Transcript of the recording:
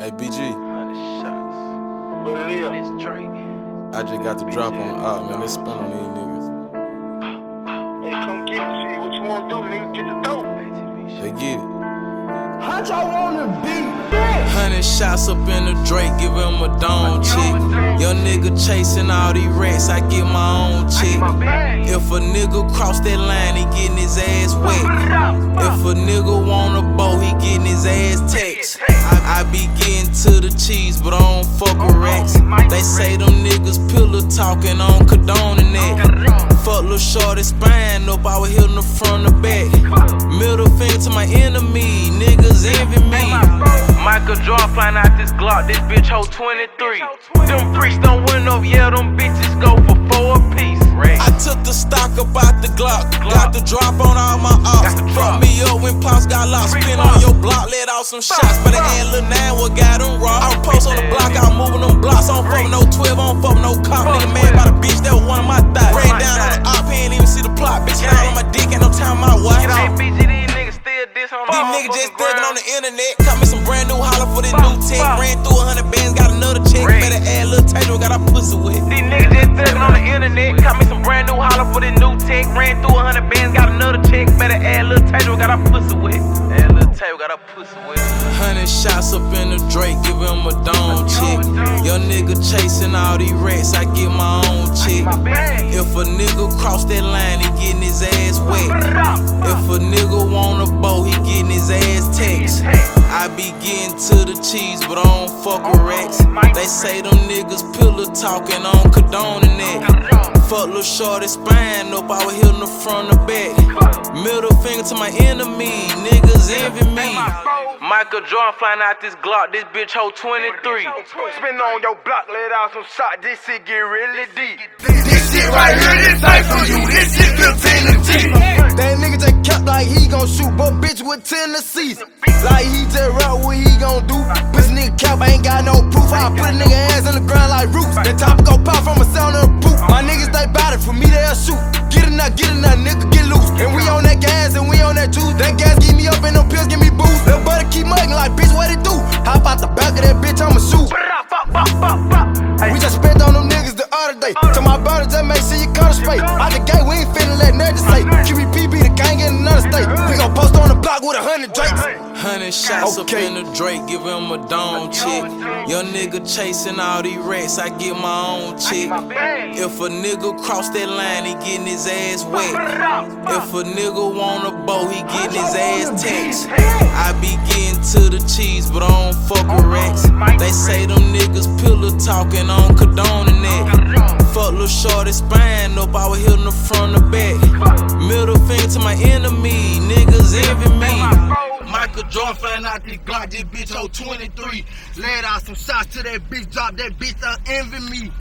Hey, BG, What it is? It's Drake. I just got the drop on the op, man. They spun on these niggas. Hey, come get it. See what you want to do, nigga. Get the dope. They get it. How y'all wanna be? Hundred shots up in the Drake, give him a dome chick. Young nigga chasing all these rats, I get my own chick. If a nigga cross that line, he getting his ass wet. If a nigga want a bow, he getting his ass text. I, be getting to the cheese, but I don't fuck with rats. They say them niggas pillow talking, I don't condone that. Fuck lil' shorty spine up, I was hitting the front or back. Middle finger to my enemy, niggas envy me. Michael Jordan flying out this Glock, this bitch hold 23. Them freaks don't win over, yeah, them bitches go for four apiece. I took the stock up out the Glock, got the drop on all my ops. Fuck me up when pops got lost, spin on block, let out some shots. But they had Lil Nine, what got them raw. I was post on the block, I was moving them blocks. I don't fuck with no 12, I don't fuck with no cop. Nigga mad by the bitch, that was one of my thighs. Ran down on the op, he ain't even see the plot. Bitch, out on my dick, ain't no time my watch. BG, these niggas still diss These niggas just thuggin' on the internet. Got me some brand new holler for this new tech. Ran through a hundred bands, got another check. Better add Lil Taylor, got our pussy wet. These niggas just thuggin' on the internet. Got me some brand new holler for this new tech. Ran through a hundred bands, got another check. Better add Lil Taylor, got our pussy wet. Add Lil Taylor, got our pussy wet. Hundred shots up in the Drake, give him a dome chick. Young nigga chasing all these rats, I get my own chick. If a nigga cross that line, he getting his ass wet. If a nigga I be getting to the cheese, but I don't fuck with rats. They say them niggas pillow talking, I don't condoning that. Fuck lil' shorty spine up, I was hitting the front or back. Middle finger to my enemy, niggas envy me. Michael Jordan flying out this Glock, this bitch hold 23. Spin on your block, let out some shots. This shit get really deep. This shit right here, this type from you. This shit 15 to T. That nigga just kept like he gon' shoot, but bitch with Tennessees. Like he just rap what he gon' do. Pussy nigga cap, I ain't got no proof. I put a nigga ass in the ground like roots. That top go pop from a sound of poop. My niggas they bout it, for me they'll shoot. Get it now, get it now, nigga, get loose. And we on that gas and we on that juice. That gas give me up and them pills give me boost. Lil' buddy keep mugging like bitch, what it do? Hop out the make sure you cut a straight. Out the gate, we ain't finna let nothing say. QBP be the gang in another state. We gon' post on the block with a hundred drakes. Hundred shots Okay. up in the Drake, give him a dome chick. Young nigga chasing all these rats, I get my own chick. If a nigga cross that line, he getting his ass wet. If a nigga want a bow, he getting his ass text. I be getting to the cheese, but I don't fuck with rats. They say them niggas pillow talking, don't condoning that. Fuck lil' shorty spine up, I was hitting the front or back. Middle finger to my enemy, niggas envy me. Michael Jordan flying out this Glock, this bitch hold 23. Laid out some shots to that bitch, drop that bitch, uh, envy me.